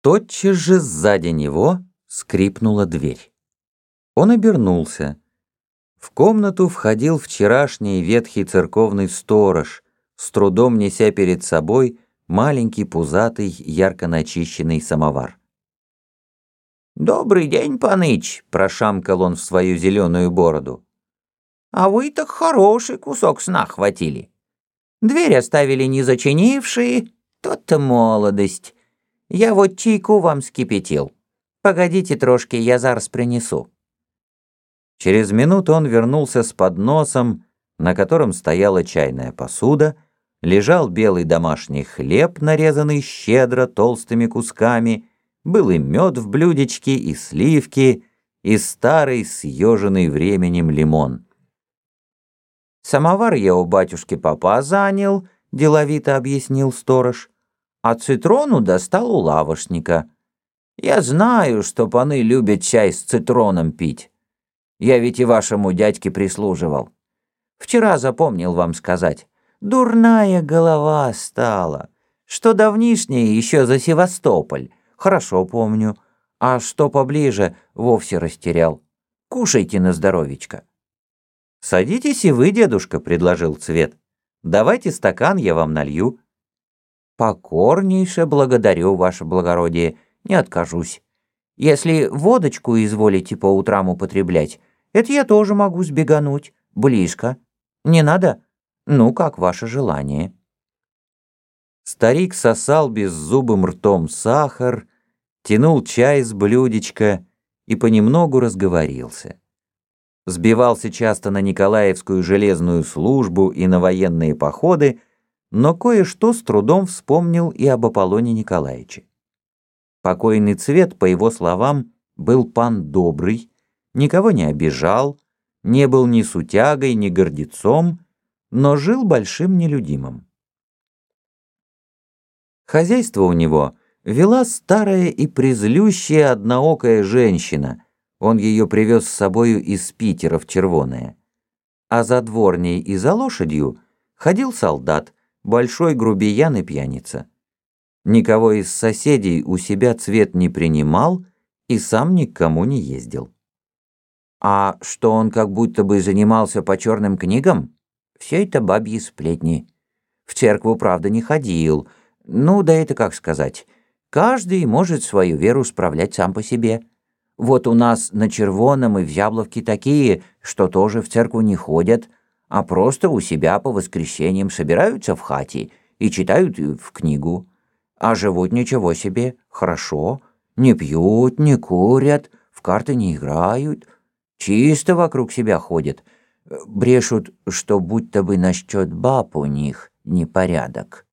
Тотчас же сзади него скрипнула дверь. Он обернулся. В комнату входил вчерашний ветхий церковный сторож, с трудом неся перед собой маленький пузатый ярко начищенный самовар. «Добрый день, паныч!» — прошамкал он в свою зеленую бороду. «А вы так хороший кусок сна хватили. Дверь оставили не зачинившие, тот-то молодость. Я вот чайку вам скипятил. Погодите трошки, я зараз принесу». Через минуту он вернулся с подносом, на котором стояла чайная посуда, лежал белый домашний хлеб, нарезанный щедро толстыми кусками, был и мед в блюдечке, и сливки, и старый съеженный временем лимон. «Самовар я у батюшки папа занял», — деловито объяснил сторож, «а цитрону достал у лавошника. Я знаю, что паны любят чай с цитроном пить. Я ведь и вашему дядьке прислуживал. Вчера запомнил вам сказать, дурная голова стала, что давнишнее еще за Севастополь, Хорошо помню. А что поближе, вовсе растерял. Кушайте на здоровечко. «Садитесь и вы, дедушка», — предложил Цвет. «Давайте стакан, я вам налью». «Покорнейше благодарю, ваше благородие, не откажусь. Если водочку изволите по утрам употреблять, это я тоже могу сбегануть, близко. Не надо? Ну, как ваше желание». Старик сосал беззубым ртом сахар, тянул чай с блюдечка и понемногу разговорился. Сбивался часто на Николаевскую железную службу и на военные походы, но кое-что с трудом вспомнил и об Аполлоне Николаевиче. Покойный цвет, по его словам, был пан добрый, никого не обижал, не был ни сутягой, ни гордецом, но жил большим нелюдимым. Хозяйство у него вела старая и презлющая одноокая женщина. Он ее привез с собою из Питера в Червоное. А за дворней и за лошадью ходил солдат, большой грубиян и пьяница. Никого из соседей у себя цвет не принимал и сам никому не ездил. А что он как будто бы занимался по черным книгам? Все это бабьи сплетни. В церкву, правда, не ходил, ну, да это как сказать. Каждый может свою веру справлять сам по себе. Вот у нас на Червоном и в Зябловке такие, что тоже в церковь не ходят, а просто у себя по воскресеньям собираются в хате и читают в книгу. А живут ничего себе, хорошо, не пьют, не курят, в карты не играют, чисто вокруг себя ходят, брешут, что будто бы насчет баб у них непорядок.